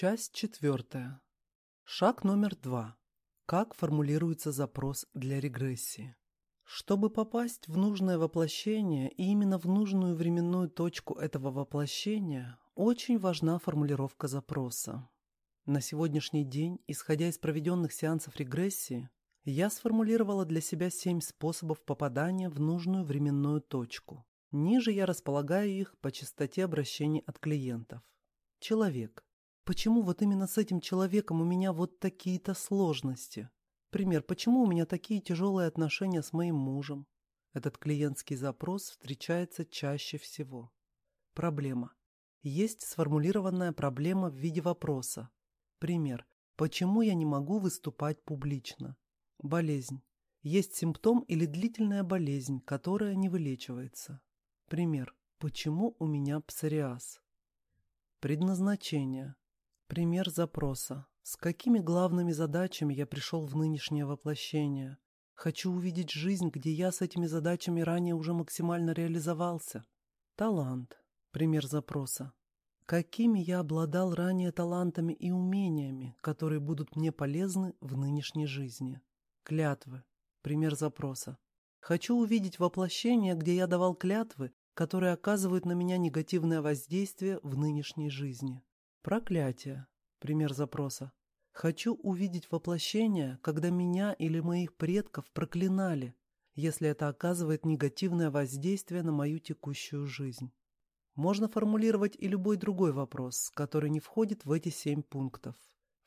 Часть четвертая. Шаг номер два. Как формулируется запрос для регрессии? Чтобы попасть в нужное воплощение и именно в нужную временную точку этого воплощения, очень важна формулировка запроса. На сегодняшний день, исходя из проведенных сеансов регрессии, я сформулировала для себя семь способов попадания в нужную временную точку. Ниже я располагаю их по частоте обращений от клиентов. Человек. Почему вот именно с этим человеком у меня вот такие-то сложности? Пример, почему у меня такие тяжелые отношения с моим мужем? Этот клиентский запрос встречается чаще всего. Проблема. Есть сформулированная проблема в виде вопроса. Пример. Почему я не могу выступать публично? Болезнь. Есть симптом или длительная болезнь, которая не вылечивается. Пример. Почему у меня псориаз? Предназначение. Пример запроса. С какими главными задачами я пришел в нынешнее воплощение? Хочу увидеть жизнь, где я с этими задачами ранее уже максимально реализовался. Талант. Пример запроса. Какими я обладал ранее талантами и умениями, которые будут мне полезны в нынешней жизни? Клятвы. Пример запроса. Хочу увидеть воплощение, где я давал клятвы, которые оказывают на меня негативное воздействие в нынешней жизни. Проклятие. Пример запроса. Хочу увидеть воплощение, когда меня или моих предков проклинали, если это оказывает негативное воздействие на мою текущую жизнь. Можно формулировать и любой другой вопрос, который не входит в эти семь пунктов.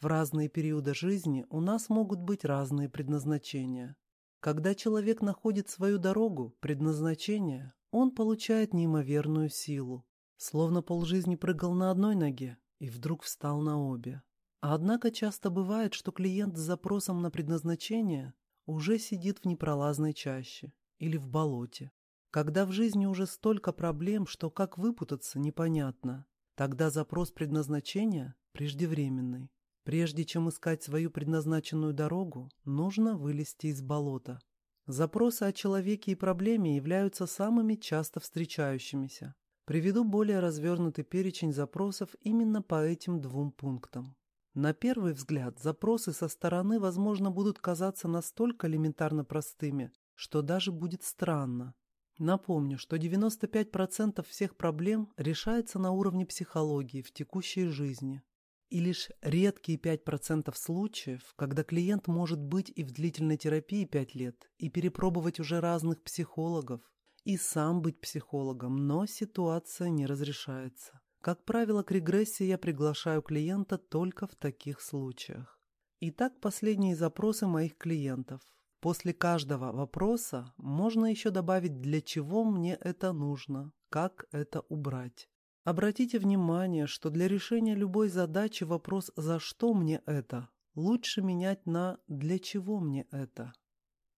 В разные периоды жизни у нас могут быть разные предназначения. Когда человек находит свою дорогу, предназначение, он получает неимоверную силу. Словно полжизни прыгал на одной ноге, и вдруг встал на обе. Однако часто бывает, что клиент с запросом на предназначение уже сидит в непролазной чаще или в болоте. Когда в жизни уже столько проблем, что как выпутаться непонятно, тогда запрос предназначения преждевременный. Прежде чем искать свою предназначенную дорогу, нужно вылезти из болота. Запросы о человеке и проблеме являются самыми часто встречающимися. Приведу более развернутый перечень запросов именно по этим двум пунктам. На первый взгляд, запросы со стороны, возможно, будут казаться настолько элементарно простыми, что даже будет странно. Напомню, что 95% всех проблем решается на уровне психологии в текущей жизни. И лишь редкие 5% случаев, когда клиент может быть и в длительной терапии 5 лет, и перепробовать уже разных психологов, и сам быть психологом, но ситуация не разрешается. Как правило, к регрессии я приглашаю клиента только в таких случаях. Итак, последние запросы моих клиентов. После каждого вопроса можно еще добавить, для чего мне это нужно, как это убрать. Обратите внимание, что для решения любой задачи вопрос «за что мне это?» лучше менять на «для чего мне это?».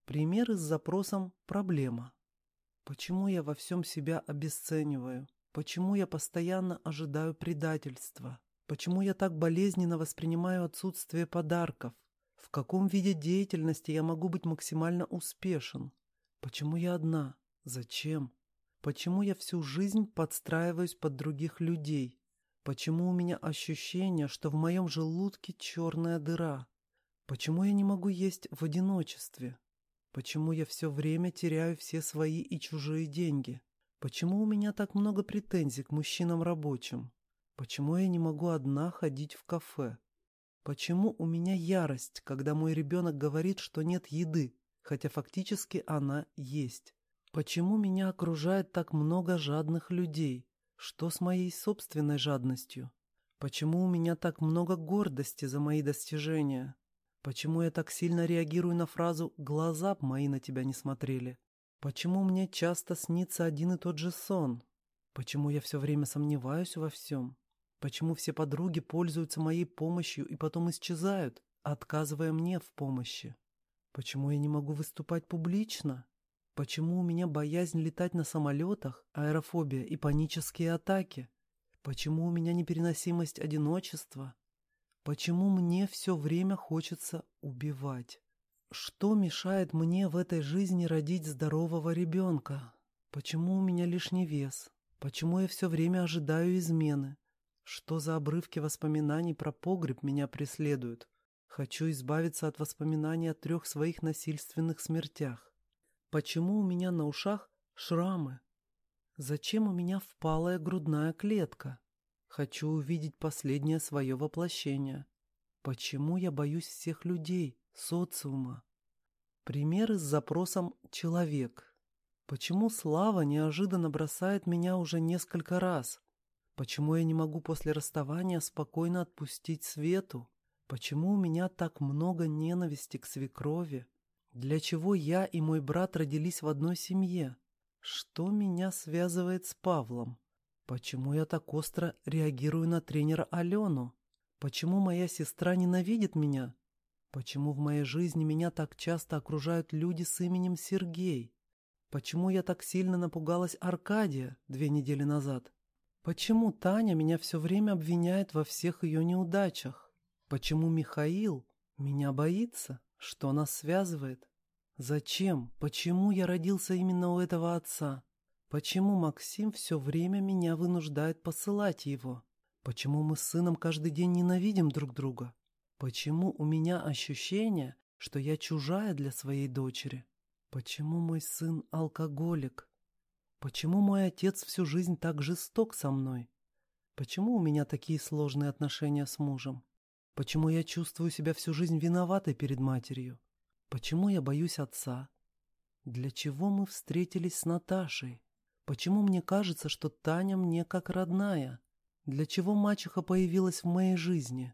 Примеры с запросом «проблема». Почему я во всем себя обесцениваю? Почему я постоянно ожидаю предательства? Почему я так болезненно воспринимаю отсутствие подарков? В каком виде деятельности я могу быть максимально успешен? Почему я одна? Зачем? Почему я всю жизнь подстраиваюсь под других людей? Почему у меня ощущение, что в моем желудке черная дыра? Почему я не могу есть в одиночестве? Почему я все время теряю все свои и чужие деньги? Почему у меня так много претензий к мужчинам рабочим? Почему я не могу одна ходить в кафе? Почему у меня ярость, когда мой ребенок говорит, что нет еды, хотя фактически она есть? Почему меня окружает так много жадных людей? Что с моей собственной жадностью? Почему у меня так много гордости за мои достижения? Почему я так сильно реагирую на фразу «глаза б мои на тебя не смотрели»? Почему мне часто снится один и тот же сон? Почему я все время сомневаюсь во всем? Почему все подруги пользуются моей помощью и потом исчезают, отказывая мне в помощи? Почему я не могу выступать публично? Почему у меня боязнь летать на самолетах, аэрофобия и панические атаки? Почему у меня непереносимость одиночества? Почему мне все время хочется убивать? Что мешает мне в этой жизни родить здорового ребенка? Почему у меня лишний вес? Почему я все время ожидаю измены? Что за обрывки воспоминаний про погреб меня преследуют? Хочу избавиться от воспоминаний о трех своих насильственных смертях. Почему у меня на ушах шрамы? Зачем у меня впалая грудная клетка? Хочу увидеть последнее свое воплощение. Почему я боюсь всех людей, социума? Примеры с запросом «человек». Почему Слава неожиданно бросает меня уже несколько раз? Почему я не могу после расставания спокойно отпустить Свету? Почему у меня так много ненависти к свекрови? Для чего я и мой брат родились в одной семье? Что меня связывает с Павлом? Почему я так остро реагирую на тренера Алену? Почему моя сестра ненавидит меня? Почему в моей жизни меня так часто окружают люди с именем Сергей? Почему я так сильно напугалась Аркадия две недели назад? Почему Таня меня все время обвиняет во всех ее неудачах? Почему Михаил меня боится? Что нас связывает? Зачем? Почему я родился именно у этого отца? Почему Максим все время меня вынуждает посылать его? Почему мы с сыном каждый день ненавидим друг друга? Почему у меня ощущение, что я чужая для своей дочери? Почему мой сын алкоголик? Почему мой отец всю жизнь так жесток со мной? Почему у меня такие сложные отношения с мужем? Почему я чувствую себя всю жизнь виноватой перед матерью? Почему я боюсь отца? Для чего мы встретились с Наташей? Почему мне кажется, что Таня мне как родная? Для чего мачеха появилась в моей жизни?